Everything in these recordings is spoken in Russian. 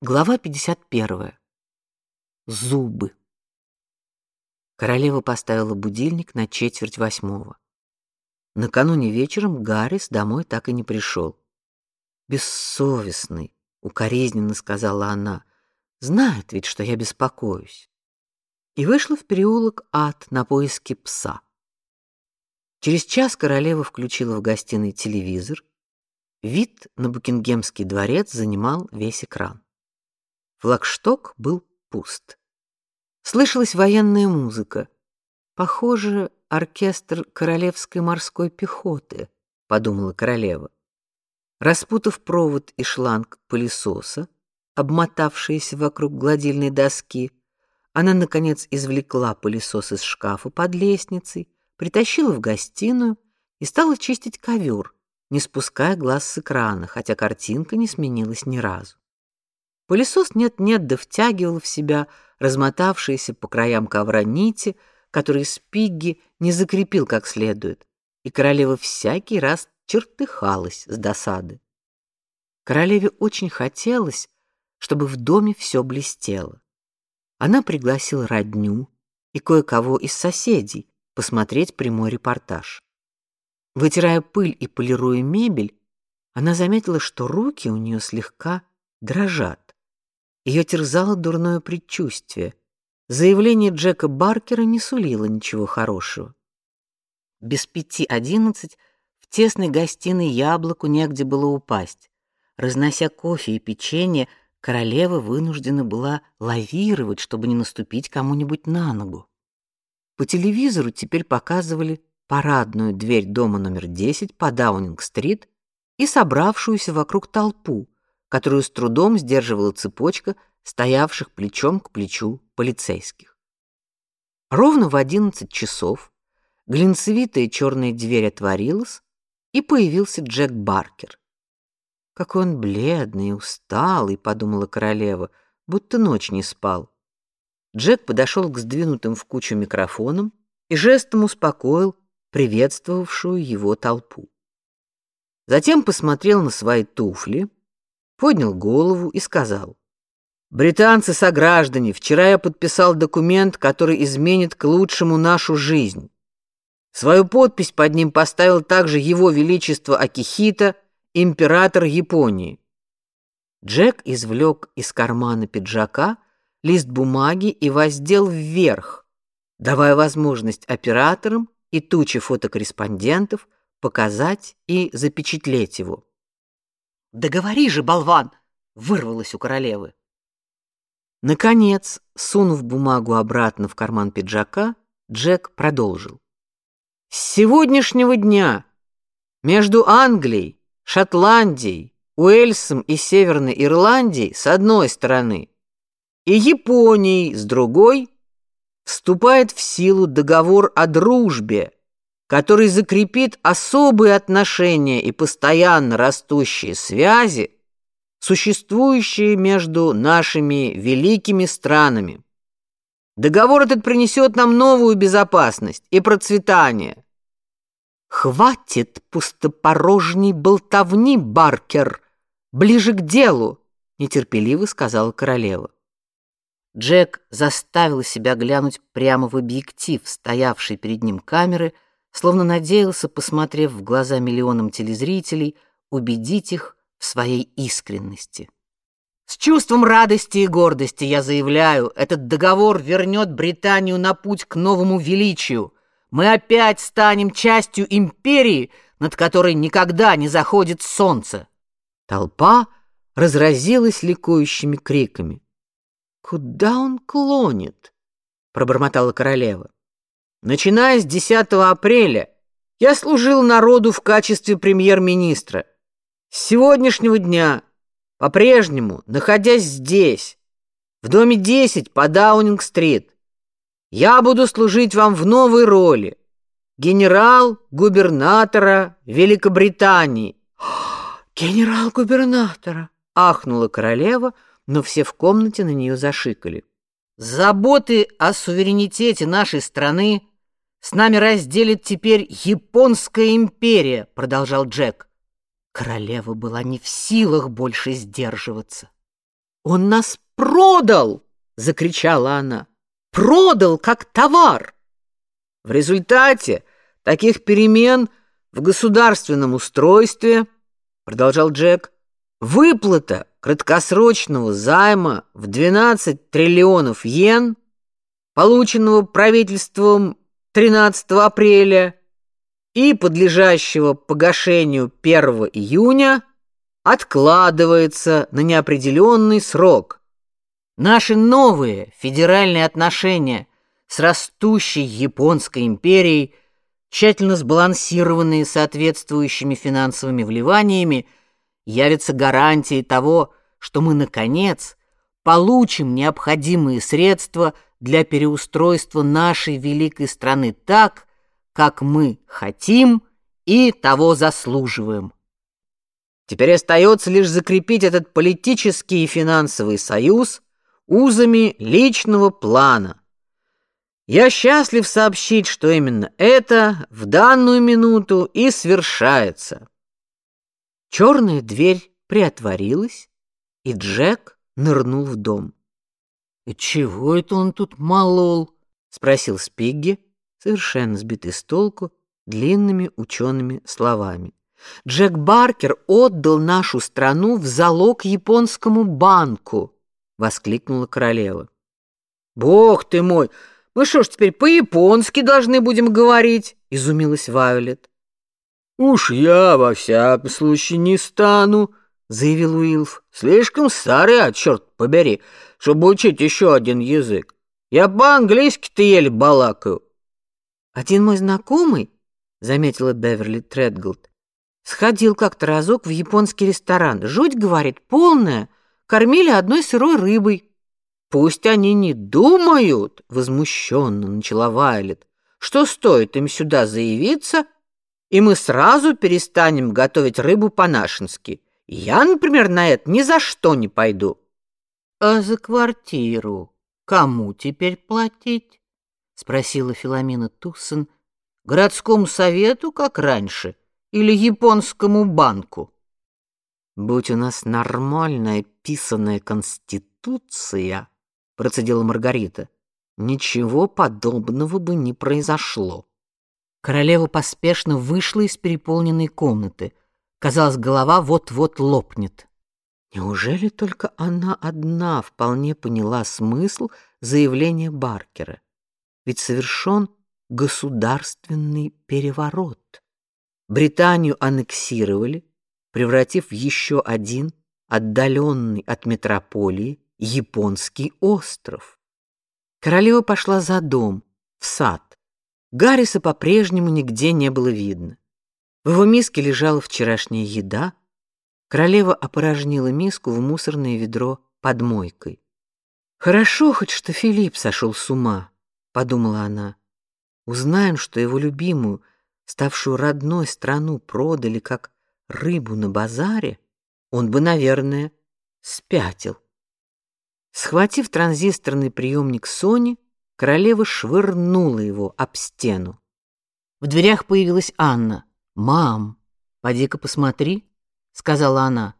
Глава 51. Зубы. Королева поставила будильник на четверть восьмого. Накануне вечером Гаррис домой так и не пришел. Бессовестный, укоризненно сказала она. Знает ведь, что я беспокоюсь. И вышла в переулок Ад на поиски пса. Через час королева включила в гостиной телевизор. Вид на Букингемский дворец занимал весь экран. Флагшток был пуст. Слышалась военная музыка. Похоже, оркестр королевской морской пехоты, подумала королева. Распутав провод и шланг пылесоса, обмотавшиеся вокруг гладильной доски, она наконец извлекла пылесос из шкафа под лестницей, притащила в гостиную и стала чистить ковер, не спуская глаз с экрана, хотя картинка не сменилась ни разу. Пылесос нет-нет да втягивал в себя размотавшиеся по краям ковра нити, которые Спигги не закрепил как следует, и королева всякий раз чертыхалась с досады. Королеве очень хотелось, чтобы в доме все блестело. Она пригласила родню и кое-кого из соседей посмотреть прямой репортаж. Вытирая пыль и полируя мебель, она заметила, что руки у нее слегка дрожат. Ее терзало дурное предчувствие. Заявление Джека Баркера не сулило ничего хорошего. Без пяти одиннадцать в тесной гостиной яблоку негде было упасть. Разнося кофе и печенье, королева вынуждена была лавировать, чтобы не наступить кому-нибудь на ногу. По телевизору теперь показывали парадную дверь дома номер 10 по Даунинг-стрит и собравшуюся вокруг толпу, которую с трудом сдерживала цепочка стоявших плечом к плечу полицейских. Ровно в одиннадцать часов глинцевитая черная дверь отворилась, и появился Джек Баркер. Какой он бледный и усталый, подумала королева, будто ночь не спал. Джек подошел к сдвинутым в кучу микрофонам и жестом успокоил приветствовавшую его толпу. Затем посмотрел на свои туфли, поднял голову и сказал: "Британцы сограждане, вчера я подписал документ, который изменит к лучшему нашу жизнь. Свою подпись под ним поставил также его величество Акихита, император Японии". Джек извлек из кармана пиджака лист бумаги и воздел вверх, давая возможность операторам и туче фотокорреспондентов показать и запечатлеть его. Да говори же, болван, вырвалось у королевы. Наконец, сунув бумагу обратно в карман пиджака, Джек продолжил: С сегодняшнего дня между Англией, Шотландией, Уэльсом и Северной Ирландией с одной стороны и Японией с другой вступает в силу договор о дружбе, который закрепит особые отношения и постоянно растущие связи, существующие между нашими великими странами. Договор этот принесет нам новую безопасность и процветание. Хватит пустопорожней болтовни, Баркер, ближе к делу, нетерпеливо сказала королева. Джек заставил себя глянуть прямо в объектив стоявшей перед ним камеры словно надеялся, посмотрев в глаза миллионам телезрителей, убедить их в своей искренности. С чувством радости и гордости я заявляю, этот договор вернет Британию на путь к новому величию. Мы опять станем частью империи, над которой никогда не заходит солнце. Толпа разразилась ликующими криками. Куда он клонит? пробормотала королева. Начиная с 10 апреля я служил народу в качестве премьер-министра. С сегодняшнего дня, по-прежнему, находясь здесь, в доме 10 по Даунинг-стрит, я буду служить вам в новой роли генерал-губернатора Великобритании. Генерал-губернатора, ахнула королева, но все в комнате на нее зашикали. Заботы о суверенитете нашей страны с нами разделит теперь японская империя, продолжал Джек. Королева была не в силах больше сдерживаться. Он нас продал!» — закричала она. «Продал как товар!» В результате таких перемен в государственном устройстве, продолжал Джек, выплата краткосрочного займа в 12 триллионов йен, полученного правительством 13 апреля и подлежащего погашению 1 июня, откладывается на неопределенный срок. Наши новые федеральные отношения с растущей Японской империей, тщательно сбалансированные соответствующими финансовыми вливаниями, явятся гарантией того, что мы, наконец, получим необходимые средства для переустройства нашей великой страны так, как мы хотим и того заслуживаем. Теперь остается лишь закрепить этот политический и финансовый союз узами личного плана. Я счастлив сообщить, что именно это в данную минуту и свершается. Черная дверь приотворилась, и Джек нырнул в дом. «И чего это он тут молол?» — спросил Спигги, совершенно сбитый с толку длинными учеными словами. «Джек Баркер отдал нашу страну в залог японскому банку!» — воскликнула королева. «Бог ты мой! Мы что ж теперь по-японски должны будем говорить?» — изумилась Вайолет. «Уж я во всяком случае не стану», — заявил Уилф. «Слишком старый, а черт побери, чтобы учить еще один язык. Я по-английски-то еле балакаю». «Один мой знакомый, — заметила Беверли Тредголд, — сходил как-то разок в японский ресторан. Жуть, говорит, полная. Кормили одной сырой рыбой. «Пусть они не думают», — возмущенно начала Вайлет, «что стоит им сюда заявиться, и мы сразу перестанем готовить рыбу по-нашенски. Я, например, на это ни за что не пойду». «А за квартиру кому теперь платить?» — спросила Филомена Туссен. «Городскому совету, как раньше, или японскому банку?» «Будь у нас нормальная писаная конституция», — процедила Маргарита, — «ничего подобного бы не произошло». Королева поспешно вышла из переполненной комнаты. Казалось, голова вот-вот лопнет. Неужели только она одна вполне поняла смысл заявления Баркера? Ведь совершен государственный переворот. Британию аннексировали, превратив в еще один отдаленный от метрополии японский остров. Королева пошла за дом, в сад. Гарриса по-прежнему нигде не было видно. В его миске лежала вчерашняя еда. Королева опорожнила миску в мусорное ведро под мойкой. Хорошо хоть что Филипп сошел с ума, подумала она. Узнаем, что его любимую, ставшую родной страну продали как рыбу на базаре, он бы, наверное, спятил. Схватив транзисторный приемник Сони, королева швырнула его об стену. В дверях появилась Анна. «Мам, поди-ка посмотри», — сказала она.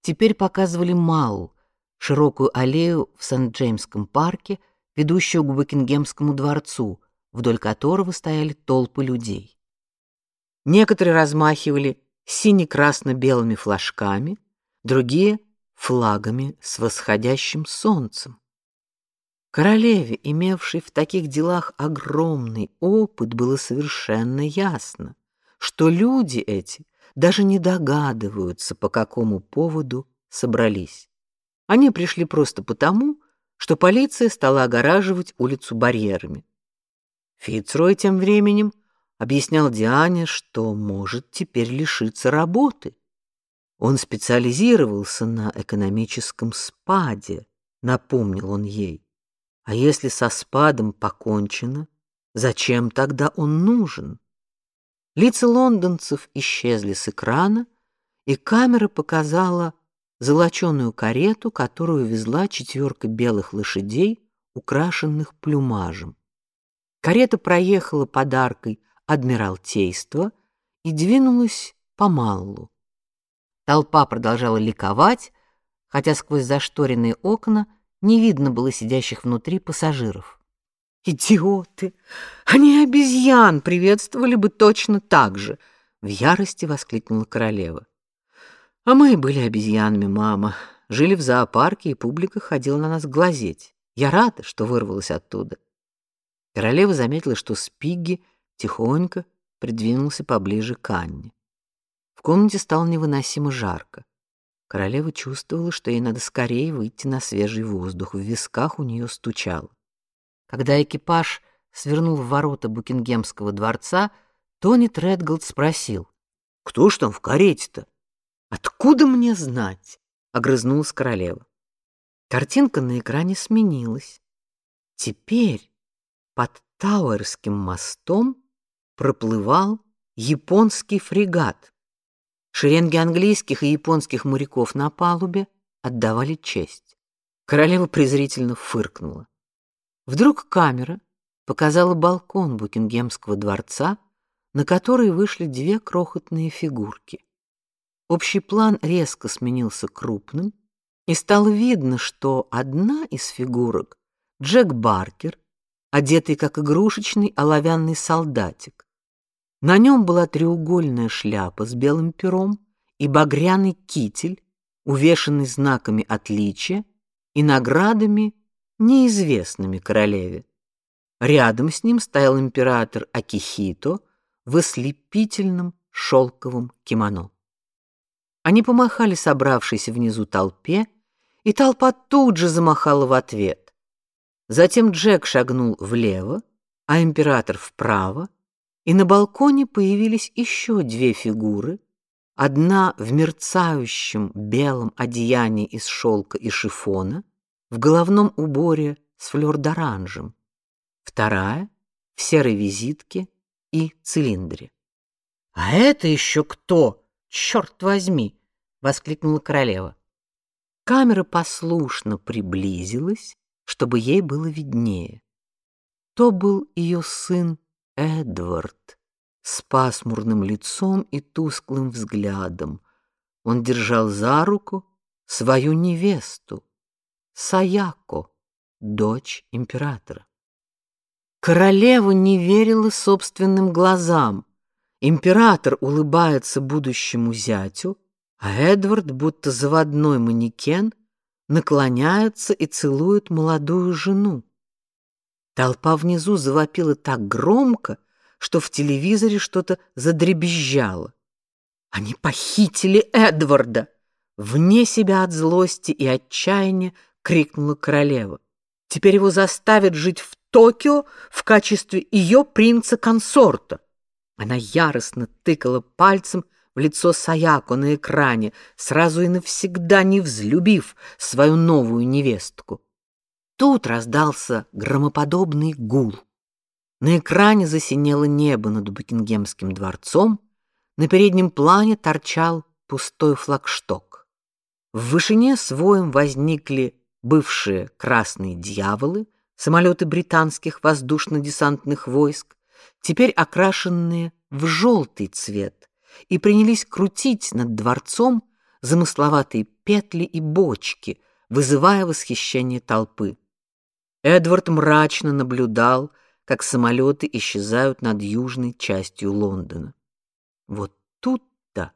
Теперь показывали Мау, широкую аллею в Сент-Джеймском парке, ведущую к Букингемскому дворцу, вдоль которого стояли толпы людей. Некоторые размахивали сине-красно-белыми флажками, другие — флагами с восходящим солнцем. Королеве, имевшей в таких делах огромный опыт, было совершенно ясно, что люди эти даже не догадываются, по какому поводу собрались. Они пришли просто потому, что полиция стала огораживать улицу барьерами. Фицрой тем временем объяснял Диане, что может теперь лишиться работы. Он специализировался на экономическом спаде, напомнил он ей. А если со спадом покончено, зачем тогда он нужен? Лица лондонцев исчезли с экрана, и камера показала золоченую карету, которую везла четверка белых лошадей, украшенных плюмажем. Карета проехала подаркой адмиралтейства и двинулась по Маллу. Толпа продолжала ликовать, хотя сквозь зашторенные окна не видно было сидящих внутри пассажиров. «Идиоты! Они обезьян приветствовали бы точно так же!» — в ярости воскликнула королева. «А мы были обезьянами, мама. Жили в зоопарке, и публика ходила на нас глазеть. Я рада, что вырвалась оттуда». Королева заметила, что Спигги тихонько придвинулся поближе к Анне. В комнате стало невыносимо жарко. Королева чувствовала, что ей надо скорее выйти на свежий воздух. В висках у нее стучало. Когда экипаж свернул в ворота Букингемского дворца, Тони Тредголд спросил: "Кто ж там в карете-то?" "Откуда мне знать?" огрызнулась королева. Картинка на экране сменилась. Теперь под Тауэрским мостом проплывал японский фрегат. Шеренги английских и японских моряков на палубе отдавали честь. Королева презрительно фыркнула. Вдруг камера показала балкон Букингемского дворца, на который вышли две крохотные фигурки. Общий план резко сменился крупным, и стало видно, что одна из фигурок Джек Баркер, одетый как игрушечный оловянный солдатик, на нем была треугольная шляпа с белым пером и багряный китель, увешанный знаками отличия и наградами, неизвестными королеве. Рядом с ним стоял император Акихито в ослепительном шелковом кимоно. Они помахали собравшейся внизу толпе, и толпа тут же замахала в ответ. Затем Джек шагнул влево, а император вправо, и на балконе появились еще две фигуры, одна в мерцающем белом одеянии из шелка и шифона, в головном уборе с флёр-д'оранжем, вторая в серой визитке и цилиндре. «А это еще кто? Черт возьми!» — воскликнула королева. Камера послушно приблизилась, чтобы ей было виднее. То был ее сын Эдвард с пасмурным лицом и тусклым взглядом. Он держал за руку свою невесту, Саяко, дочь императора. Королева не верила собственным глазам. Император улыбается будущему зятю, а Эдвард, будто заводной манекен, наклоняется и целует молодую жену. Толпа внизу завопила так громко, что в телевизоре что-то задребезжало. Они похитили Эдварда! Вне себя от злости и отчаяния крикнула королева. Теперь его заставят жить в Токио в качестве ее принца-консорта. Она яростно тыкала пальцем в лицо Саяко на экране, сразу и навсегда не взлюбив свою новую невестку. Тут раздался громоподобный гул. На экране засинело небо над Букингемским дворцом, на переднем плане торчал пустой флагшток. В вышине с воем возникли бывшие красные дьяволы, самолеты британских воздушно-десантных войск, теперь окрашенные в желтый цвет, и принялись крутить над дворцом замысловатые петли и бочки, вызывая восхищение толпы. Эдвард мрачно наблюдал, как самолеты исчезают над южной частью Лондона. Вот тут-то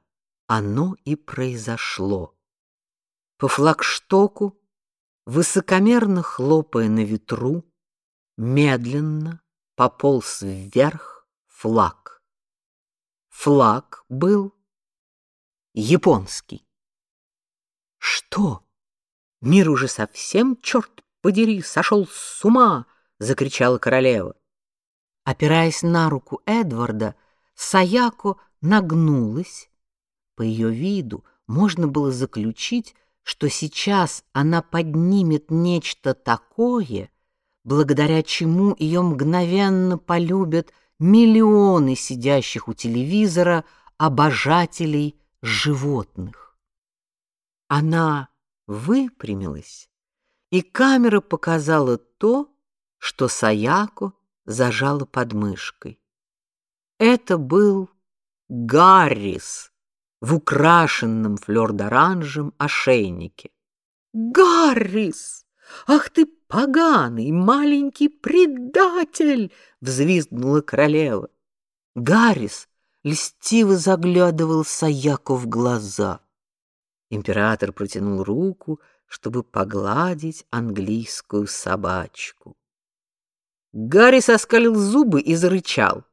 оно и произошло. По флагштоку, высокомерно хлопая на ветру, медленно пополз вверх флаг. Флаг был японский. Что? Мир уже совсем, черт подери, сошел с ума!» — закричала королева. Опираясь на руку Эдварда, Саяко нагнулась. По ее виду можно было заключить, что сейчас она поднимет нечто такое, благодаря чему ее мгновенно полюбят миллионы сидящих у телевизора обожателей животных. Она выпрямилась и камера показала то, что Саяко зажала под мышкой. Это был Гаррис в украшенном флёр-д'оранжем ошейнике. Гаррис! Ах ты поганый маленький предатель!» — взвизгнула королева. Гаррис льстиво заглядывал Саяку в глаза. Император протянул руку, чтобы погладить английскую собачку. Гаррис оскалил зубы и зарычал.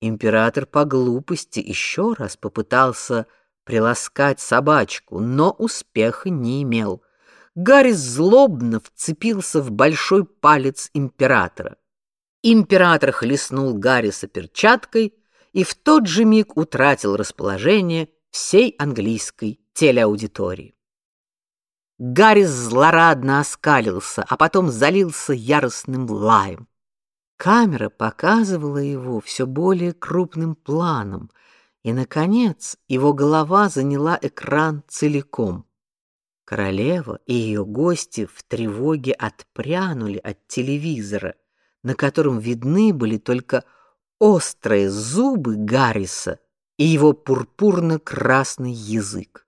Император по глупости еще раз попытался приласкать собачку, но успеха не имел. Гаррис злобно вцепился в большой палец императора. Император хлестнул Гарриса перчаткой и в тот же миг утратил расположение всей английской телеаудитории. Гаррис злорадно оскалился, а потом залился яростным лаем. Камера показывала его все более крупным планом, и наконец его голова заняла экран целиком. Королева и ее гости в тревоге отпрянули от телевизора, на котором видны были только острые зубы Гарриса и его пурпурно-красный язык.